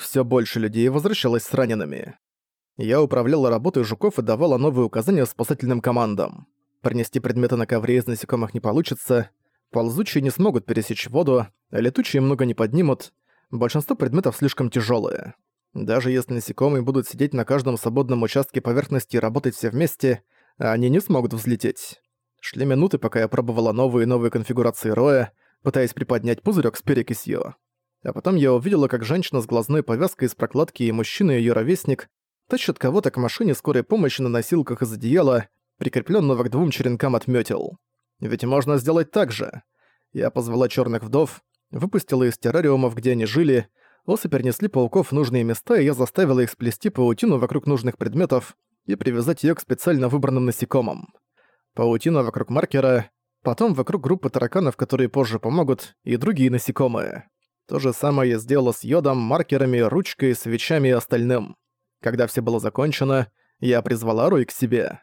Все больше людей возвращалось с ранеными. Я управляла работой жуков и давала новые указания спасательным командам. Принести предметы на ковре из насекомых не получится, ползучие не смогут пересечь воду, летучие много не поднимут, большинство предметов слишком тяжелые. Даже если насекомые будут сидеть на каждом свободном участке поверхности и работать все вместе, они не смогут взлететь. Шли минуты, пока я пробовала новые и новые конфигурации роя, пытаясь приподнять пузырек с перекисью. А потом я увидела, как женщина с глазной повязкой из прокладки и мужчина ее ровесник тащат кого-то к машине скорой помощи на носилках из одеяла, прикрепленного к двум черенкам от мётел. Ведь можно сделать так же. Я позвала черных вдов, выпустила из террариумов, где они жили, осы перенесли пауков в нужные места, и я заставила их сплести паутину вокруг нужных предметов и привязать ее к специально выбранным насекомым. Паутина вокруг маркера, потом вокруг группы тараканов, которые позже помогут, и другие насекомые. То же самое я сделала с йодом, маркерами, ручкой, свечами и остальным. Когда все было закончено, я призвала Рой к себе.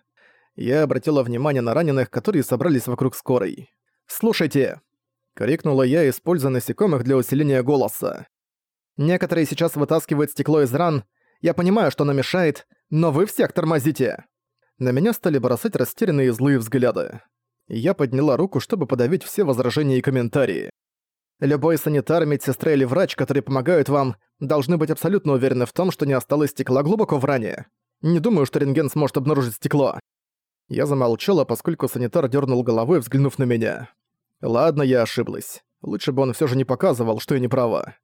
Я обратила внимание на раненых, которые собрались вокруг скорой. «Слушайте!» — крикнула я, используя насекомых для усиления голоса. «Некоторые сейчас вытаскивают стекло из ран. Я понимаю, что оно мешает, но вы всех тормозите!» На меня стали бросать растерянные злые взгляды. Я подняла руку, чтобы подавить все возражения и комментарии. Любой санитар, медсестра или врач, которые помогают вам, должны быть абсолютно уверены в том, что не осталось стекла глубоко в ране. Не думаю, что рентген сможет обнаружить стекло. Я замолчала, поскольку санитар дернул головой, взглянув на меня. Ладно, я ошиблась. Лучше бы он все же не показывал, что я не права.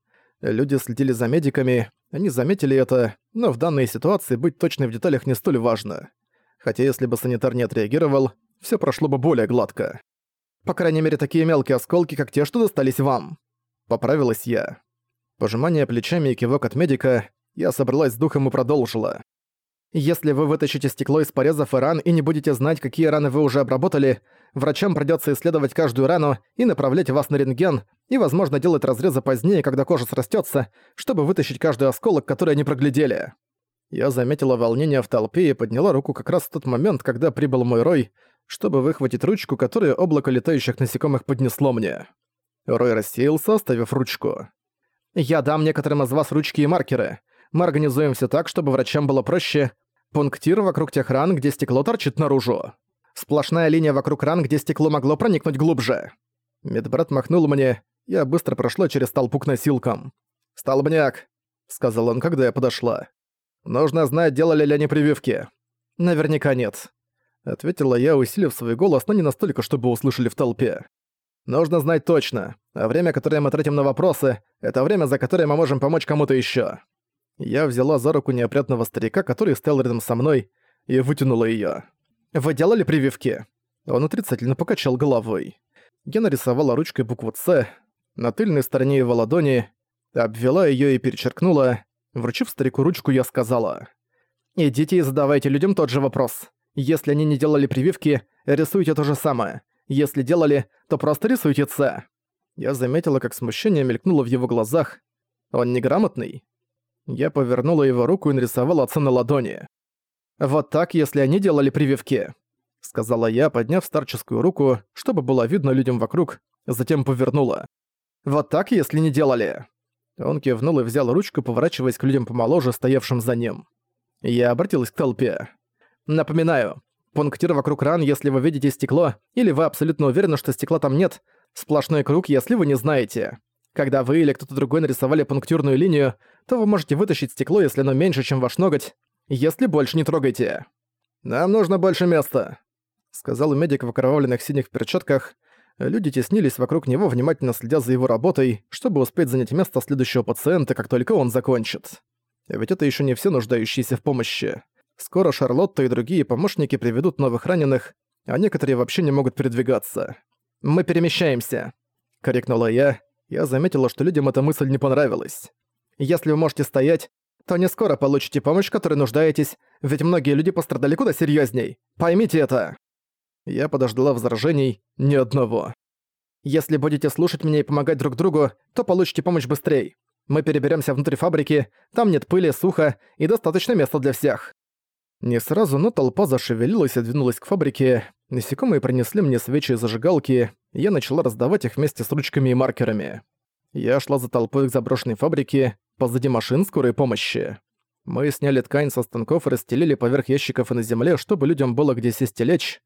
Люди следили за медиками, они заметили это, но в данной ситуации быть точной в деталях не столь важно. Хотя если бы санитар не отреагировал, все прошло бы более гладко. По крайней мере, такие мелкие осколки, как те, что достались вам. Поправилась я. Пожимание плечами и кивок от медика, я собралась с духом и продолжила. Если вы вытащите стекло из порезов и ран и не будете знать, какие раны вы уже обработали, врачам придётся исследовать каждую рану и направлять вас на рентген, и, возможно, делать разрезы позднее, когда кожа срастётся, чтобы вытащить каждый осколок, который они проглядели. Я заметила волнение в толпе и подняла руку как раз в тот момент, когда прибыл мой Рой, чтобы выхватить ручку, которую облако летающих насекомых поднесло мне. Рой рассеялся, оставив ручку. «Я дам некоторым из вас ручки и маркеры. Мы организуем все так, чтобы врачам было проще, Пунктир вокруг тех ран, где стекло торчит наружу. Сплошная линия вокруг ран, где стекло могло проникнуть глубже. Медбрат махнул мне, я быстро прошла через толпу к носилкам. «Столбняк», — сказал он, когда я подошла. «Нужно знать, делали ли они прививки». «Наверняка нет», — ответила я, усилив свой голос, но не настолько, чтобы услышали в толпе. «Нужно знать точно, а время, которое мы тратим на вопросы, это время, за которое мы можем помочь кому-то ещё. Я взяла за руку неопрятного старика, который стоял рядом со мной, и вытянула её. «Вы делали прививки?» Он отрицательно покачал головой. Я нарисовала ручкой букву «С» на тыльной стороне его ладони, обвела её и перечеркнула. Вручив старику ручку, я сказала. «Идите и задавайте людям тот же вопрос. Если они не делали прививки, рисуйте то же самое. Если делали, то просто рисуйте «С». Я заметила, как смущение мелькнуло в его глазах. Он неграмотный. Я повернула его руку и нарисовала отца на ладони. «Вот так, если они делали прививки», — сказала я, подняв старческую руку, чтобы было видно людям вокруг, затем повернула. «Вот так, если не делали». Он кивнул и взял ручку, поворачиваясь к людям помоложе, стоявшим за ним. Я обратилась к толпе. «Напоминаю, пунктир вокруг ран, если вы видите стекло, или вы абсолютно уверены, что стекла там нет, сплошной круг, если вы не знаете. Когда вы или кто-то другой нарисовали пунктирную линию, то вы можете вытащить стекло, если оно меньше, чем ваш ноготь, если больше не трогайте. «Нам нужно больше места», — сказал медик в окровавленных синих перчатках. Люди теснились вокруг него, внимательно следя за его работой, чтобы успеть занять место следующего пациента, как только он закончит. Ведь это еще не все нуждающиеся в помощи. Скоро Шарлотта и другие помощники приведут новых раненых, а некоторые вообще не могут передвигаться. «Мы перемещаемся», — крикнула я, я заметила, что людям эта мысль не понравилась. Если вы можете стоять, то не скоро получите помощь, которой нуждаетесь, ведь многие люди пострадали куда серьезней. Поймите это. Я подождала возражений ни одного. Если будете слушать меня и помогать друг другу, то получите помощь быстрее. Мы переберемся внутрь фабрики, там нет пыли, сухо и достаточно места для всех. Не сразу, но толпа зашевелилась и двинулась к фабрике. Насекомые принесли мне свечи и зажигалки, я начала раздавать их вместе с ручками и маркерами. Я шла за толпой к заброшенной фабрике, позади машин скорой помощи. Мы сняли ткань со станков и расстелили поверх ящиков и на земле, чтобы людям было где сесть и лечь.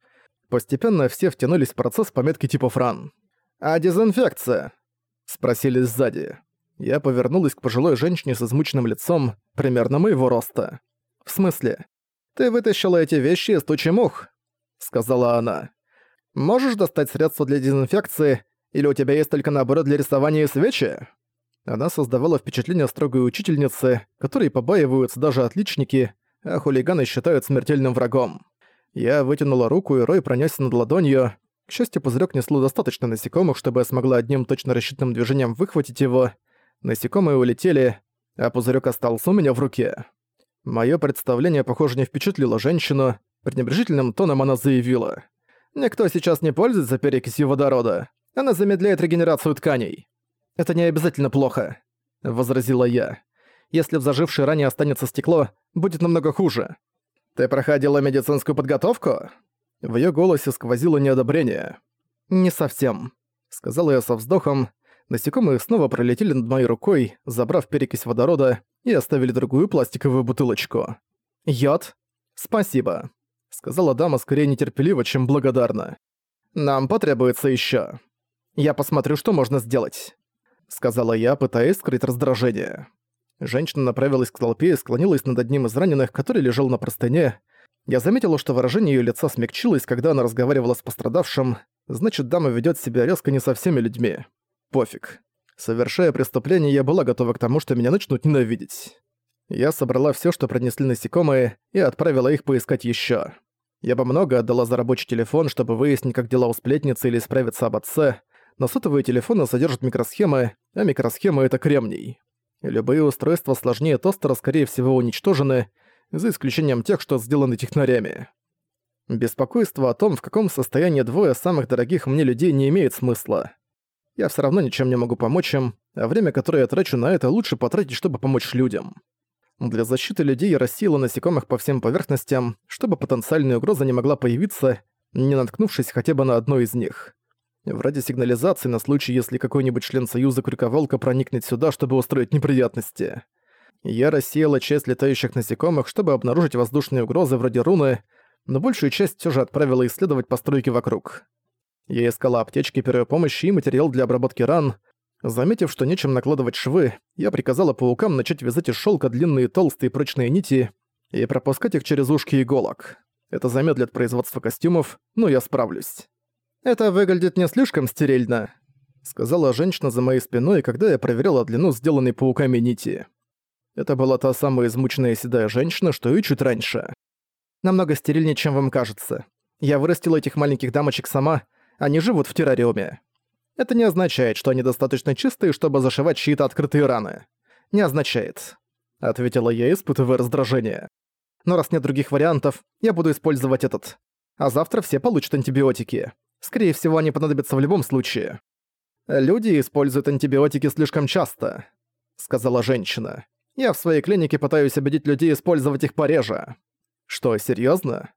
Постепенно все втянулись в процесс пометки типа «Фран». «А дезинфекция?» — спросили сзади. Я повернулась к пожилой женщине с измученным лицом, примерно моего роста. «В смысле? Ты вытащила эти вещи из тучи мух?» — сказала она. «Можешь достать средства для дезинфекции, или у тебя есть только наборы для рисования и свечи?» Она создавала впечатление строгой учительницы, которой побаиваются даже отличники, а хулиганы считают смертельным врагом. Я вытянула руку, и Рой пронёсся над ладонью. К счастью, пузырёк несло достаточно насекомых, чтобы я смогла одним точно рассчитанным движением выхватить его. Насекомые улетели, а пузырёк остался у меня в руке. Моё представление, похоже, не впечатлило женщину. Пренебрежительным тоном она заявила. «Никто сейчас не пользуется перекисью водорода. Она замедляет регенерацию тканей». «Это не обязательно плохо», — возразила я. «Если в зажившей ране останется стекло, будет намного хуже». «Ты проходила медицинскую подготовку?» В её голосе сквозило неодобрение. «Не совсем», — сказала я со вздохом. Насекомые снова пролетели над моей рукой, забрав перекись водорода и оставили другую пластиковую бутылочку. «Йод? Спасибо», — сказала дама скорее нетерпеливо, чем благодарна. «Нам потребуется ещё. Я посмотрю, что можно сделать», — сказала я, пытаясь скрыть раздражение. Женщина направилась к толпе и склонилась над одним из раненых, который лежал на простыне. Я заметила, что выражение её лица смягчилось, когда она разговаривала с пострадавшим, значит, дама ведёт себя резко не со всеми людьми. Пофиг. Совершая преступление, я была готова к тому, что меня начнут ненавидеть. Я собрала всё, что принесли насекомые, и отправила их поискать ещё. Я бы много отдала за рабочий телефон, чтобы выяснить, как дела у сплетницы или справиться об отце, но сотовые телефоны содержат микросхемы, а микросхемы — это кремний. Любые устройства сложнее тостера, скорее всего, уничтожены, за исключением тех, что сделаны технарями. Беспокойство о том, в каком состоянии двое самых дорогих мне людей, не имеет смысла. Я все равно ничем не могу помочь им, а время, которое я трачу на это, лучше потратить, чтобы помочь людям. Для защиты людей я рассеяла насекомых по всем поверхностям, чтобы потенциальная угроза не могла появиться, не наткнувшись хотя бы на одну из них. Вроде сигнализации на случай, если какой-нибудь член Союза Крюковолка проникнет сюда, чтобы устроить неприятности. Я рассеяла часть летающих насекомых, чтобы обнаружить воздушные угрозы вроде руны, но большую часть все же отправила исследовать постройки вокруг. Я искала аптечки первой помощи и материал для обработки ран. Заметив, что нечем накладывать швы, я приказала паукам начать вязать из шелка длинные толстые прочные нити и пропускать их через ушки иголок. Это замедлит производство костюмов, но я справлюсь. «Это выглядит не слишком стерильно», — сказала женщина за моей спиной, когда я проверяла длину сделанной пауками нити. Это была та самая измученная седая женщина, что и чуть раньше. «Намного стерильнее, чем вам кажется. Я вырастила этих маленьких дамочек сама, они живут в террариуме. Это не означает, что они достаточно чистые, чтобы зашивать чьи-то открытые раны. Не означает», — ответила я, испытывая раздражение. «Но раз нет других вариантов, я буду использовать этот. А завтра все получат антибиотики. Скорее всего, они понадобятся в любом случае. Люди используют антибиотики слишком часто, сказала женщина. Я в своей клинике пытаюсь убедить людей использовать их пореже. Что, серьезно?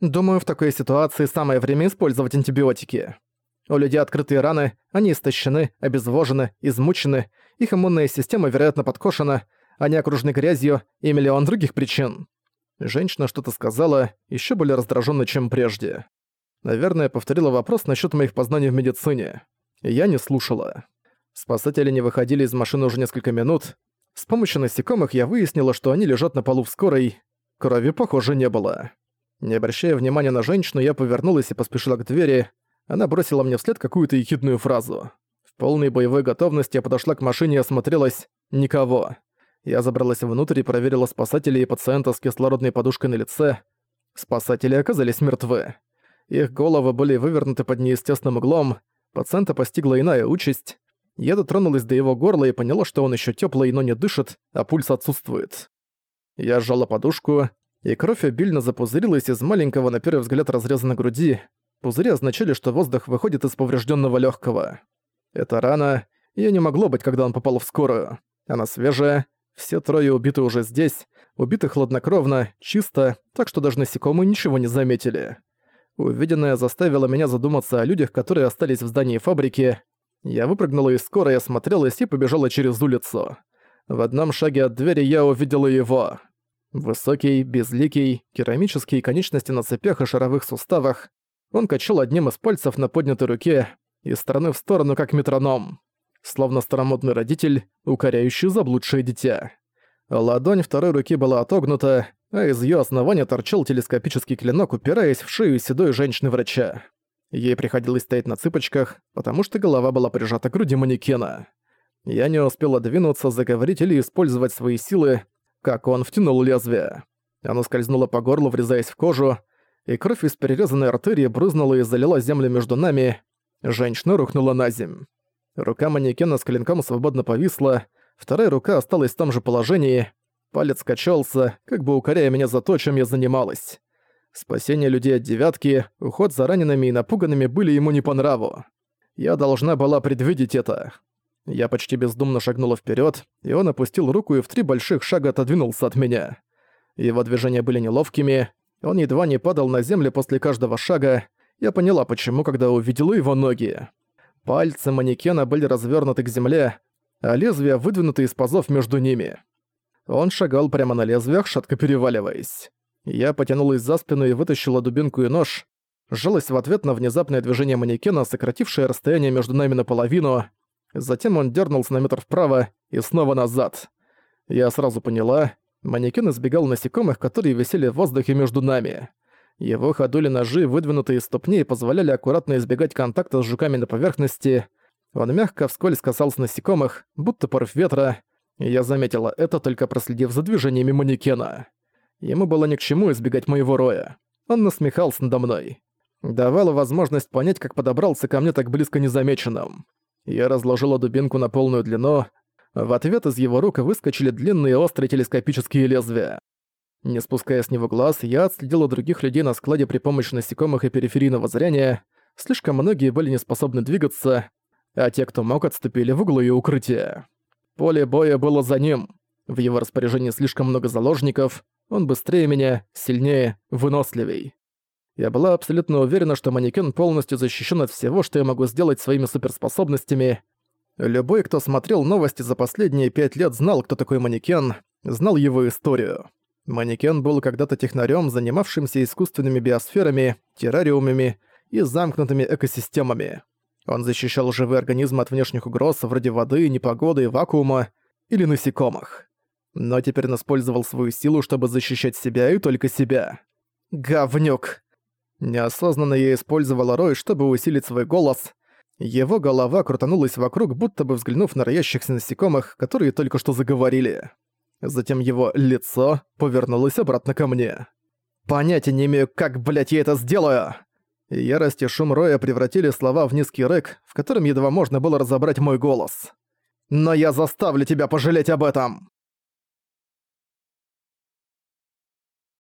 Думаю, в такой ситуации самое время использовать антибиотики. У людей открытые раны, они истощены, обезвожены, измучены, их иммунная система, вероятно, подкошена, они окружены грязью и миллион других причин. Женщина что-то сказала, еще более раздраженно, чем прежде. Наверное, повторила вопрос насчет моих познаний в медицине. Я не слушала. Спасатели не выходили из машины уже несколько минут. С помощью насекомых я выяснила, что они лежат на полу в скорой. Крови, похоже, не было. Не обращая внимания на женщину, я повернулась и поспешила к двери. Она бросила мне вслед какую-то ехидную фразу. В полной боевой готовности я подошла к машине и осмотрелась. Никого. Я забралась внутрь и проверила спасателей и пациента с кислородной подушкой на лице. Спасатели оказались мертвы. Их головы были вывернуты под неестественным углом, пациента постигла иная участь. Я дотронулась до его горла и поняла, что он еще теплый, но не дышит, а пульс отсутствует. Я сжала подушку, и кровь обильно запузырилась из маленького на первый взгляд разреза на груди. Пузыри означали, что воздух выходит из поврежденного легкого. Это рана, ее не могло быть, когда он попал в скорую. Она свежая, все трое убиты уже здесь, убиты хладнокровно, чисто, так что даже насекомые ничего не заметили. Увиденное заставило меня задуматься о людях, которые остались в здании фабрики. Я выпрыгнула из скорой, осмотрелась и побежала через улицу. В одном шаге от двери я увидела его. Высокий, безликий, керамические конечности на цепях и шаровых суставах. Он качал одним из пальцев на поднятой руке из стороны в сторону, как метроном. Словно старомодный родитель, укоряющий заблудшее дитя. Ладонь второй руки была отогнута, а из ее основания торчал телескопический клинок, упираясь в шею седой женщины-врача. Ей приходилось стоять на цыпочках, потому что голова была прижата к груди манекена. Я не успела двинуться, заговорить или использовать свои силы, как он втянул лезвие. Оно скользнуло по горлу, врезаясь в кожу, и кровь из перерезанной артерии брызнула и залила землю между нами. Женщина рухнула на земь. Рука манекена с клинком свободно повисла, вторая рука осталась в том же положении, палец качался, как бы укоряя меня за то, чем я занималась. Спасение людей от девятки, уход за ранеными и напуганными были ему не по нраву. Я должна была предвидеть это. Я почти бездумно шагнула вперед, и он опустил руку и в три больших шага отодвинулся от меня. Его движения были неловкими, он едва не падал на землю после каждого шага. Я поняла, почему, когда увидела его ноги. Пальцы манекена были развернуты к земле, а лезвия выдвинуты из пазов между ними. Он шагал прямо на лезвиях, шатко переваливаясь. Я потянулась за спину и вытащила дубинку и нож, сжалась в ответ на внезапное движение манекена, сократившее расстояние между нами наполовину, Затем он дернулся на метр вправо и снова назад. Я сразу поняла, манекен избегал насекомых, которые висели в воздухе между нами. Его ходули ножи, выдвинутые ступни, позволяли аккуратно избегать контакта с жуками на поверхности. Он мягко вскользь касался насекомых, будто порыв ветра, я заметила это, только проследив за движениями манекена. Ему было ни к чему избегать моего роя. Он насмехался надо мной. Давала возможность понять, как подобрался ко мне так близко незамеченным. Я разложила дубинку на полную длину. В ответ из его рук выскочили длинные острые телескопические лезвия. Не спуская с него глаз, я отследила других людей на складе при помощи насекомых и периферийного зрения. Слишком многие были не способны двигаться, а те, кто мог, отступили в углы и укрытия. Поле боя было за ним. В его распоряжении слишком много заложников, он быстрее меня, сильнее, выносливей. Я была абсолютно уверена, что манекен полностью защищен от всего, что я могу сделать своими суперспособностями. Любой, кто смотрел новости за последние пять лет, знал, кто такой манекен, знал его историю. Манекен был когда-то технарем, занимавшимся искусственными биосферами, террариумами и замкнутыми экосистемами. Он защищал живые организмы от внешних угроз, вроде воды, непогоды, вакуума или насекомых. Но теперь он использовал свою силу, чтобы защищать себя и только себя. Говнюк. Неосознанно я использовала Рой, чтобы усилить свой голос. Его голова крутанулась вокруг, будто бы взглянув на роящихся насекомых, которые только что заговорили. Затем его лицо повернулось обратно ко мне. «Понятия не имею, как, блять, я это сделаю!» Ярость и шум Роя превратили слова в низкий рэк, в котором едва можно было разобрать мой голос. «Но я заставлю тебя пожалеть об этом!»